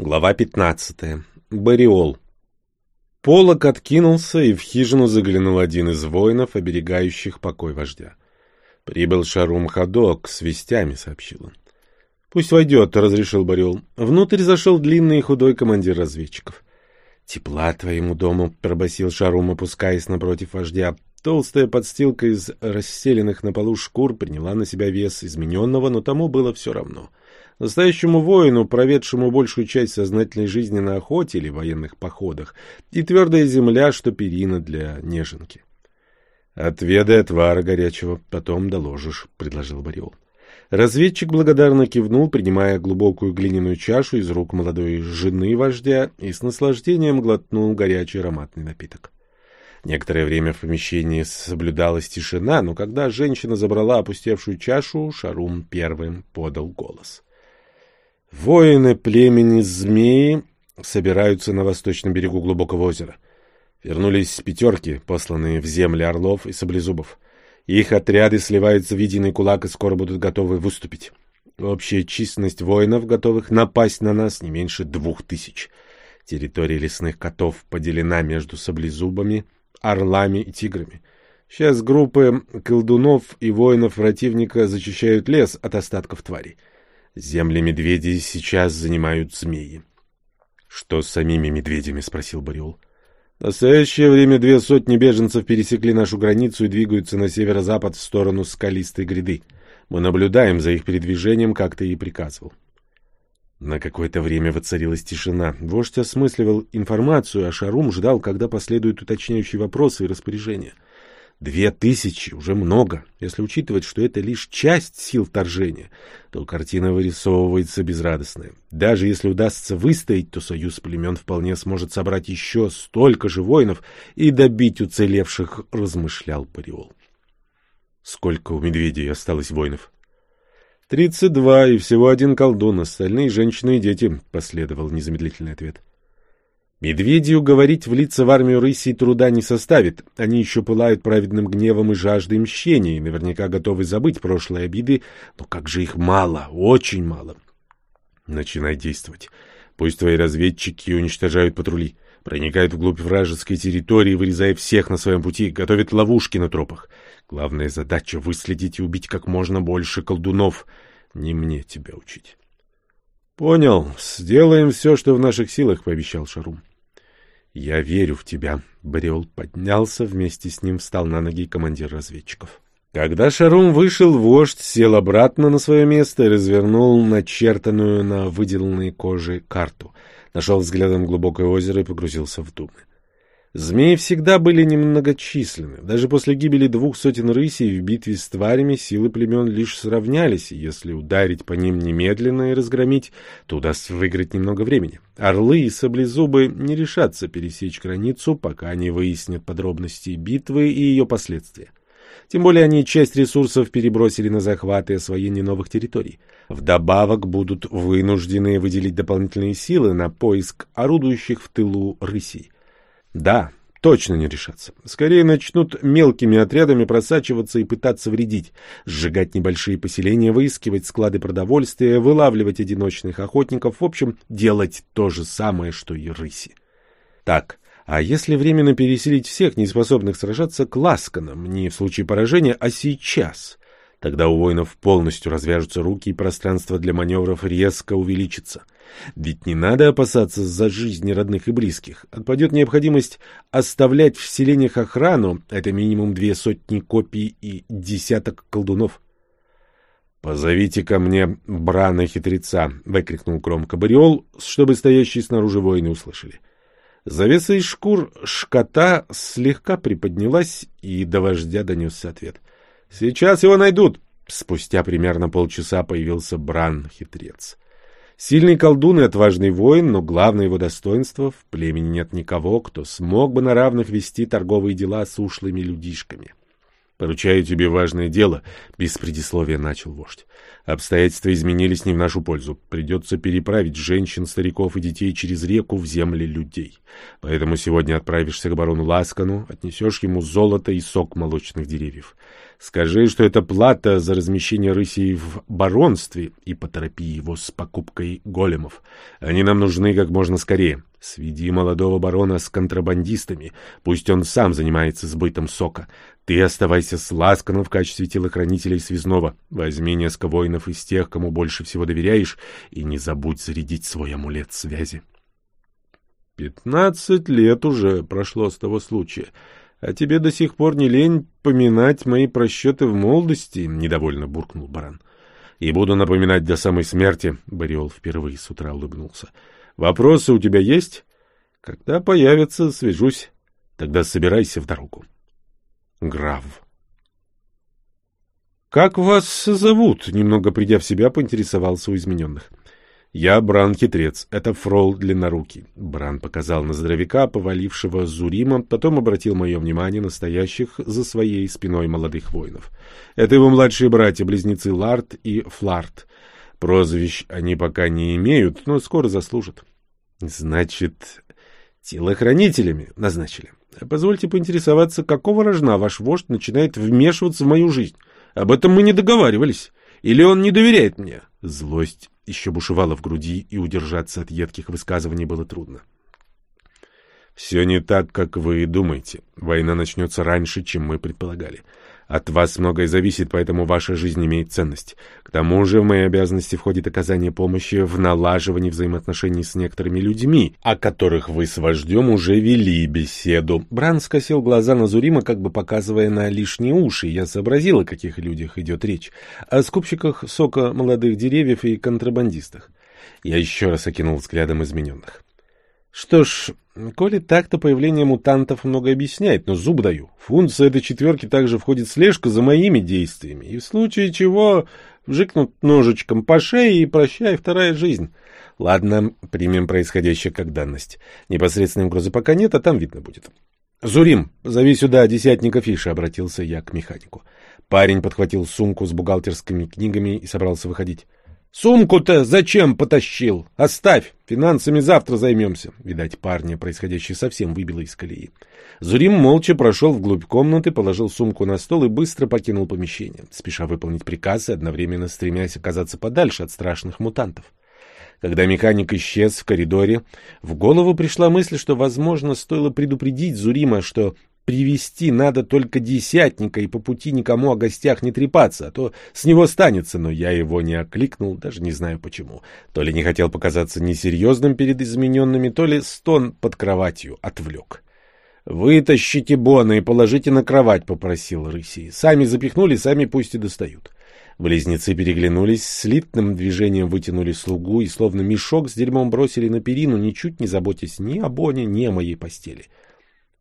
Глава 15. Бариол. Полок откинулся, и в хижину заглянул один из воинов, оберегающих покой вождя. «Прибыл Шарум Хадок с вестями», — сообщил он. «Пусть войдет», — разрешил Бариол. Внутрь зашел длинный и худой командир разведчиков. «Тепла твоему дому», — пробасил Шарум, опускаясь напротив вождя. Толстая подстилка из расселенных на полу шкур приняла на себя вес измененного, но тому было все равно. Настоящему воину, проведшему большую часть сознательной жизни на охоте или военных походах, и твердая земля, что перина для неженки. «Отведай отвара горячего, потом доложишь», — предложил Бариол. Разведчик благодарно кивнул, принимая глубокую глиняную чашу из рук молодой жены вождя и с наслаждением глотнул горячий ароматный напиток. Некоторое время в помещении соблюдалась тишина, но когда женщина забрала опустевшую чашу, Шарум первым подал голос. Воины племени змеи собираются на восточном берегу глубокого озера. Вернулись пятерки, посланные в земли орлов и саблезубов. Их отряды сливаются в единый кулак и скоро будут готовы выступить. Общая численность воинов, готовых напасть на нас, не меньше двух тысяч. Территория лесных котов поделена между саблезубами, орлами и тиграми. Сейчас группы колдунов и воинов противника зачищают лес от остатков тварей. Земли медведей сейчас занимают змеи. — Что с самими медведями? — спросил Бариол. — В настоящее время две сотни беженцев пересекли нашу границу и двигаются на северо-запад в сторону скалистой гряды. Мы наблюдаем за их передвижением, как ты и приказывал. На какое-то время воцарилась тишина. Вождь осмысливал информацию, а Шарум ждал, когда последуют уточняющие вопросы и распоряжения — Две тысячи уже много. Если учитывать, что это лишь часть сил вторжения, то картина вырисовывается безрадостная. Даже если удастся выстоять, то союз племен вполне сможет собрать еще столько же воинов и добить уцелевших, размышлял Париол. Сколько у медведей осталось воинов? Тридцать два, и всего один колдун, остальные женщины и дети, последовал незамедлительный ответ. Медведи уговорить влиться в армию рыси труда не составит. Они еще пылают праведным гневом и жаждой мщения, и наверняка готовы забыть прошлые обиды, но как же их мало, очень мало. Начинай действовать. Пусть твои разведчики уничтожают патрули, проникают вглубь вражеской территории, вырезая всех на своем пути, готовят ловушки на тропах. Главная задача — выследить и убить как можно больше колдунов. Не мне тебя учить. — Понял. Сделаем все, что в наших силах, — пообещал Шарум. «Я верю в тебя». Бриол поднялся, вместе с ним встал на ноги командир разведчиков. Когда Шарум вышел, вождь сел обратно на свое место и развернул начертанную на выделанной коже карту. Нашел взглядом глубокое озеро и погрузился в думы. Змеи всегда были немногочисленны. Даже после гибели двух сотен рысей в битве с тварями силы племен лишь сравнялись, и если ударить по ним немедленно и разгромить, то удастся выиграть немного времени. Орлы и саблезубы не решатся пересечь границу, пока не выяснят подробности битвы и ее последствия. Тем более они часть ресурсов перебросили на захват и освоение новых территорий. Вдобавок будут вынуждены выделить дополнительные силы на поиск орудующих в тылу рысей. Да, точно не решатся. Скорее начнут мелкими отрядами просачиваться и пытаться вредить, сжигать небольшие поселения, выискивать склады продовольствия, вылавливать одиночных охотников, в общем, делать то же самое, что и рыси. Так, а если временно переселить всех, неспособных сражаться, к ласканам, не в случае поражения, а сейчас? Тогда у воинов полностью развяжутся руки, и пространство для маневров резко увеличится. Ведь не надо опасаться за жизни родных и близких. Отпадет необходимость оставлять в селениях охрану, это минимум две сотни копий и десяток колдунов. «Позовите ко мне Брана-хитреца!» — выкрикнул громко Бариол, чтобы стоящие снаружи воины услышали. Завеса из шкур шкота слегка приподнялась, и до вождя донесся ответ. «Сейчас его найдут!» Спустя примерно полчаса появился Бран-хитрец. Сильный колдун и отважный воин, но главное его достоинство — в племени нет никого, кто смог бы на равных вести торговые дела с ушлыми людишками. «Поручаю тебе важное дело», — без предисловия начал вождь. Обстоятельства изменились не в нашу пользу. Придется переправить женщин, стариков и детей через реку в земли людей. Поэтому сегодня отправишься к барону Ласкану, отнесешь ему золото и сок молочных деревьев. Скажи, что это плата за размещение рысей в баронстве, и поторопи его с покупкой големов. Они нам нужны как можно скорее. Сведи молодого барона с контрабандистами. Пусть он сам занимается сбытом сока. Ты оставайся с Ласканом в качестве телохранителя и связного. Возьми несколько воинов из тех, кому больше всего доверяешь, и не забудь зарядить свой амулет связи. Пятнадцать лет уже прошло с того случая. А тебе до сих пор не лень поминать мои просчеты в молодости, — недовольно буркнул баран. — И буду напоминать до самой смерти, — Бориол впервые с утра улыбнулся. — Вопросы у тебя есть? Когда появятся, свяжусь. Тогда собирайся в дорогу. Граф. — Как вас зовут? — немного придя в себя, поинтересовался у измененных. — «Я Бран-хитрец, это фрол длиннорукий». Бран показал на здоровяка, повалившего Зурима, потом обратил мое внимание на стоящих за своей спиной молодых воинов. Это его младшие братья-близнецы Ларт и Фларт. Прозвищ они пока не имеют, но скоро заслужат. «Значит, телохранителями назначили. Позвольте поинтересоваться, какого рожна ваш вождь начинает вмешиваться в мою жизнь? Об этом мы не договаривались. Или он не доверяет мне?» Злость еще бушевала в груди, и удержаться от едких высказываний было трудно. «Все не так, как вы думаете. Война начнется раньше, чем мы предполагали. От вас многое зависит, поэтому ваша жизнь имеет ценность. К тому же в мои обязанности входит оказание помощи в налаживании взаимоотношений с некоторыми людьми, о которых вы с вождем уже вели беседу. Бран скосил глаза на Зурима, как бы показывая на лишние уши. Я сообразил, о каких людях идет речь. О скупщиках сока молодых деревьев и контрабандистах. Я еще раз окинул взглядом измененных. Что ж, коли так, то появление мутантов много объясняет, но зуб даю. Функция этой четверки также входит слежка за моими действиями, и в случае чего вжикнут ножичком по шее и прощай вторая жизнь. Ладно, примем происходящее как данность. Непосредственной угрозы пока нет, а там видно будет. «Зурим, зови сюда десятника Фиша», — обратился я к механику. Парень подхватил сумку с бухгалтерскими книгами и собрался выходить. Сумку-то зачем потащил? Оставь, финансами завтра займемся. Видать, парня происходящее совсем выбило из колеи. Зурим молча прошел вглубь комнаты, положил сумку на стол и быстро покинул помещение, спеша выполнить приказ и одновременно стремясь оказаться подальше от страшных мутантов. Когда механик исчез в коридоре, в голову пришла мысль, что, возможно, стоило предупредить Зурима, что Привести надо только десятника и по пути никому о гостях не трепаться, а то с него станется, но я его не окликнул, даже не знаю почему. То ли не хотел показаться несерьезным перед измененными, то ли стон под кроватью отвлек. «Вытащите Бона и положите на кровать», — попросил Рыси. «Сами запихнули, сами пусть и достают». Близнецы переглянулись, слитным движением вытянули слугу и словно мешок с дерьмом бросили на перину, ничуть не заботясь ни о Боне, ни о моей постели.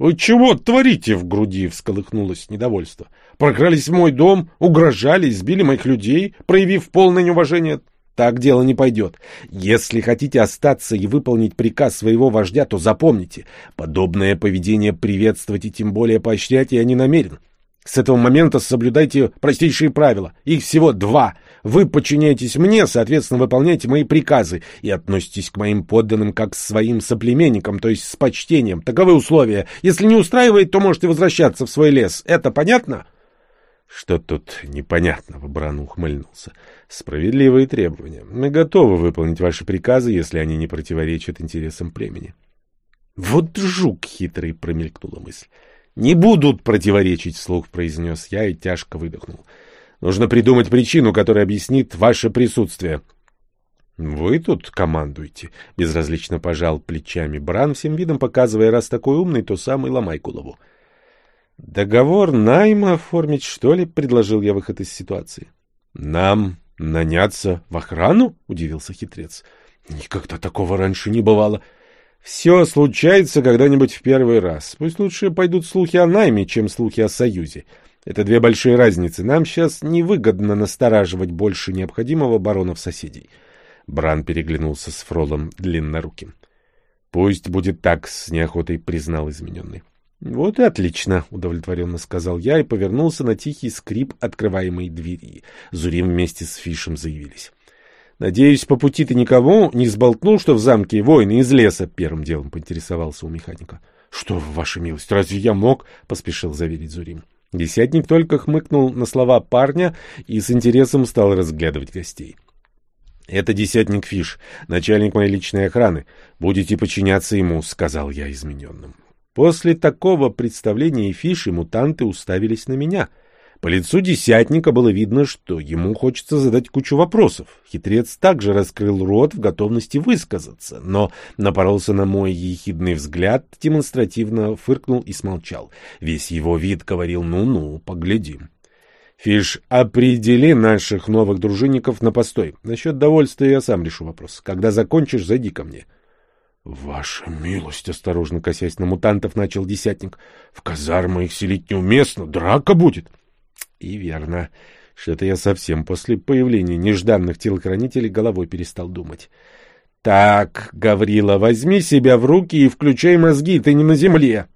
«Вы чего творите?» — в груди всколыхнулось недовольство. «Прокрались в мой дом, угрожали, избили моих людей, проявив полное неуважение. Так дело не пойдет. Если хотите остаться и выполнить приказ своего вождя, то запомните, подобное поведение приветствовать и тем более поощрять я не намерен. С этого момента соблюдайте простейшие правила. Их всего два. Вы подчиняетесь мне, соответственно, выполняете мои приказы и относитесь к моим подданным как к своим соплеменникам, то есть с почтением. Таковы условия. Если не устраивает, то можете возвращаться в свой лес. Это понятно? Что тут непонятного, Бран ухмыльнулся. Справедливые требования. Мы готовы выполнить ваши приказы, если они не противоречат интересам племени. Вот жук хитрый, промелькнула мысль. «Не будут противоречить», — вслух произнес я и тяжко выдохнул. «Нужно придумать причину, которая объяснит ваше присутствие». «Вы тут командуете», — безразлично пожал плечами Бран, всем видом показывая, раз такой умный, то самый ломай голову. «Договор найма оформить, что ли?» — предложил я выход из ситуации. «Нам наняться в охрану?» — удивился хитрец. «Никогда такого раньше не бывало». Все случается когда-нибудь в первый раз. Пусть лучше пойдут слухи о найме, чем слухи о союзе. Это две большие разницы. Нам сейчас невыгодно настораживать больше необходимого баронов-соседей. Бран переглянулся с Фролом длинноруким. — Пусть будет так, — с неохотой признал измененный. Вот и отлично, удовлетворенно сказал я и повернулся на тихий скрип открываемой двери. Зурим вместе с Фишем заявились. Надеюсь, по пути ты никого не сболтнул, что в замке воины из леса? Первым делом поинтересовался у механика. Что, ваша милость, разве я мог? Поспешил заверить Зурим. Десятник только хмыкнул на слова парня и с интересом стал разглядывать гостей. «Это десятник Фиш, начальник моей личной охраны. Будете подчиняться ему», — сказал я измененным. После такого представления Фиш и мутанты уставились на меня — по лицу десятника было видно, что ему хочется задать кучу вопросов. Хитрец также раскрыл рот в готовности высказаться, но напоролся на мой ехидный взгляд, демонстративно фыркнул и смолчал. Весь его вид говорил «ну-ну, поглядим». Фиш, определи наших новых дружинников на постой. Насчет довольствия я сам решу вопрос. Когда закончишь, зайди ко мне. — Ваша милость, — осторожно косясь на мутантов, начал десятник. — В казармы их селить неуместно, драка будет. — и верно. Что-то я совсем после появления нежданных телохранителей головой перестал думать. «Так, Гаврила, возьми себя в руки и включай мозги, ты не на земле!»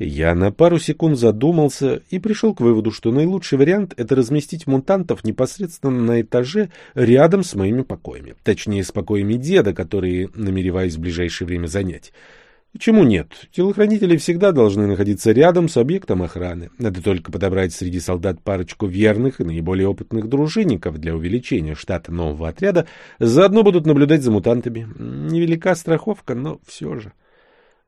Я на пару секунд задумался и пришел к выводу, что наилучший вариант — это разместить мутантов непосредственно на этаже рядом с моими покоями. Точнее, с покоями деда, которые намереваюсь в ближайшее время занять. Почему нет? Телохранители всегда должны находиться рядом с объектом охраны. Надо только подобрать среди солдат парочку верных и наиболее опытных дружинников для увеличения штата нового отряда. Заодно будут наблюдать за мутантами. Невелика страховка, но все же.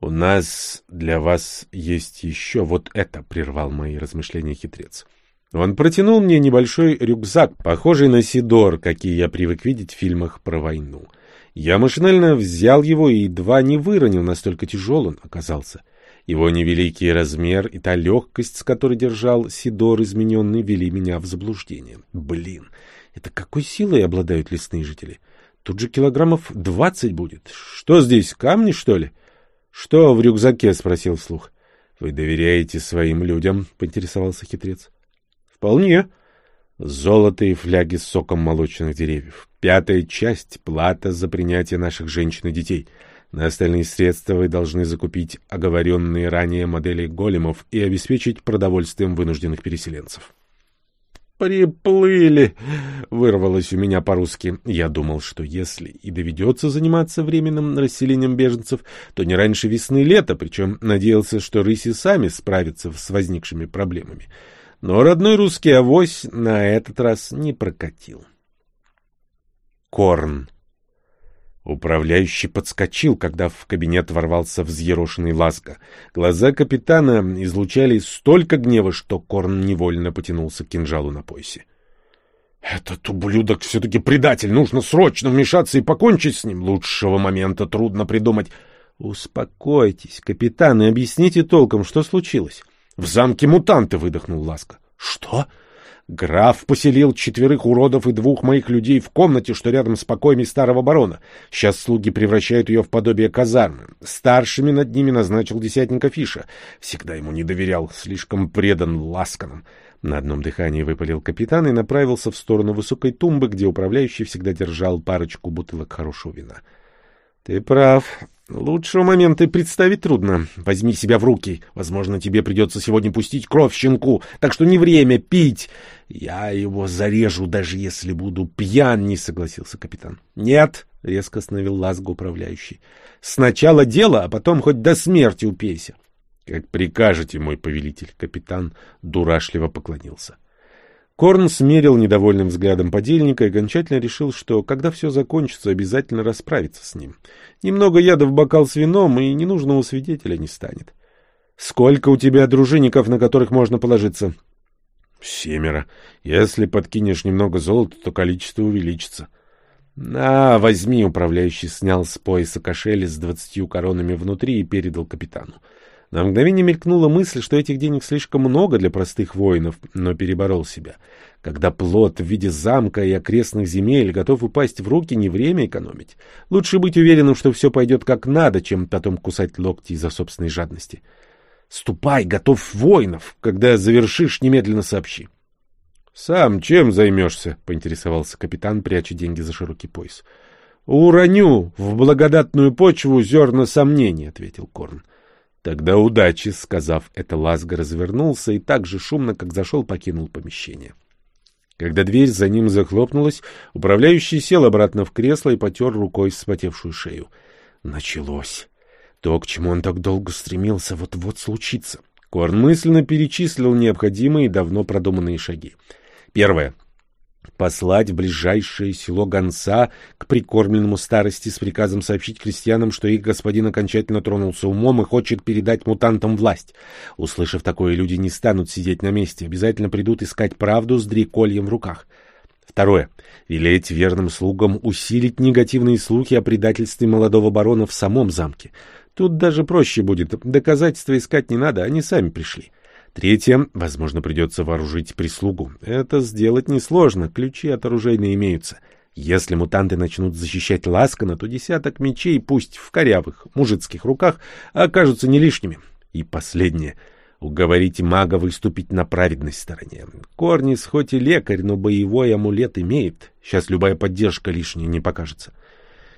«У нас для вас есть еще вот это», — прервал мои размышления хитрец. Он протянул мне небольшой рюкзак, похожий на Сидор, какие я привык видеть в фильмах про войну. Я машинально взял его и едва не выронил, настолько тяжел он оказался. Его невеликий размер и та легкость, с которой держал Сидор измененный, вели меня в заблуждение. Блин, это какой силой обладают лесные жители? Тут же килограммов двадцать будет. Что здесь, камни, что ли? — Что в рюкзаке? — спросил вслух. — Вы доверяете своим людям? — поинтересовался хитрец. — Вполне. Золото и фляги с соком молочных деревьев. Пятая часть — плата за принятие наших женщин и детей. На остальные средства вы должны закупить оговоренные ранее модели големов и обеспечить продовольствием вынужденных переселенцев. «Приплыли!» — вырвалось у меня по-русски. Я думал, что если и доведется заниматься временным расселением беженцев, то не раньше весны-лета, причем надеялся, что рыси сами справятся с возникшими проблемами. Но родной русский авось на этот раз не прокатил. Корн. Управляющий подскочил, когда в кабинет ворвался взъерошенный Ласко. Глаза капитана излучали столько гнева, что Корн невольно потянулся к кинжалу на поясе. «Этот ублюдок все-таки предатель! Нужно срочно вмешаться и покончить с ним! Лучшего момента трудно придумать!» «Успокойтесь, капитан, и объясните толком, что случилось». «В замке мутанты!» — выдохнул Ласка. «Что?» Граф поселил четверых уродов и двух моих людей в комнате, что рядом с покоями старого барона. Сейчас слуги превращают ее в подобие казармы. Старшими над ними назначил десятника Фиша. Всегда ему не доверял, слишком предан ласканам. На одном дыхании выпалил капитан и направился в сторону высокой тумбы, где управляющий всегда держал парочку бутылок хорошего вина. — Ты прав. Лучшего момента представить трудно. Возьми себя в руки. Возможно, тебе придется сегодня пустить кровь щенку, так что не время пить. Я его зарежу, даже если буду пьян, не согласился капитан. Нет, резко остановил Лазго управляющий. Сначала дело, а потом хоть до смерти упейся. Как прикажете, мой повелитель, капитан дурашливо поклонился. Корн смерил недовольным взглядом подельника и окончательно решил, что, когда все закончится, обязательно расправится с ним. Немного яда в бокал с вином, и ненужного свидетеля не станет. — Сколько у тебя дружинников, на которых можно положиться? — Семеро. Если подкинешь немного золота, то количество увеличится. — На, возьми, — управляющий снял с пояса кошель с двадцатью коронами внутри и передал капитану. На мгновение мелькнула мысль, что этих денег слишком много для простых воинов, но переборол себя. Когда плод в виде замка и окрестных земель готов упасть в руки, не время экономить. Лучше быть уверенным, что все пойдет как надо, чем потом кусать локти из-за собственной жадности. Ступай, готов воинов. Когда завершишь, немедленно сообщи. — Сам чем займешься? — поинтересовался капитан, пряча деньги за широкий пояс. — Уроню в благодатную почву зерна сомнений, — ответил Корн. Тогда удачи, сказав это, Лазго развернулся и так же шумно, как зашел, покинул помещение. Когда дверь за ним захлопнулась, управляющий сел обратно в кресло и потер рукой вспотевшую шею. Началось. То, к чему он так долго стремился, вот-вот случится. Корн мысленно перечислил необходимые давно продуманные шаги. Первое послать в ближайшее село гонца к прикормленному старости с приказом сообщить крестьянам, что их господин окончательно тронулся умом и хочет передать мутантам власть. Услышав такое, люди не станут сидеть на месте, обязательно придут искать правду с дрекольем в руках. Второе. Велеть верным слугам усилить негативные слухи о предательстве молодого барона в самом замке. Тут даже проще будет. Доказательства искать не надо, они сами пришли. Третье. Возможно, придется вооружить прислугу. Это сделать несложно, ключи от оружейной имеются. Если мутанты начнут защищать Ласкана, то десяток мечей, пусть в корявых мужицких руках, окажутся не лишними. И последнее. Уговорите мага выступить на праведной стороне. Корнис хоть и лекарь, но боевой амулет имеет. Сейчас любая поддержка лишней не покажется.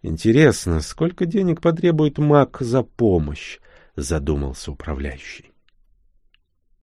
Интересно, сколько денег потребует маг за помощь? Задумался управляющий.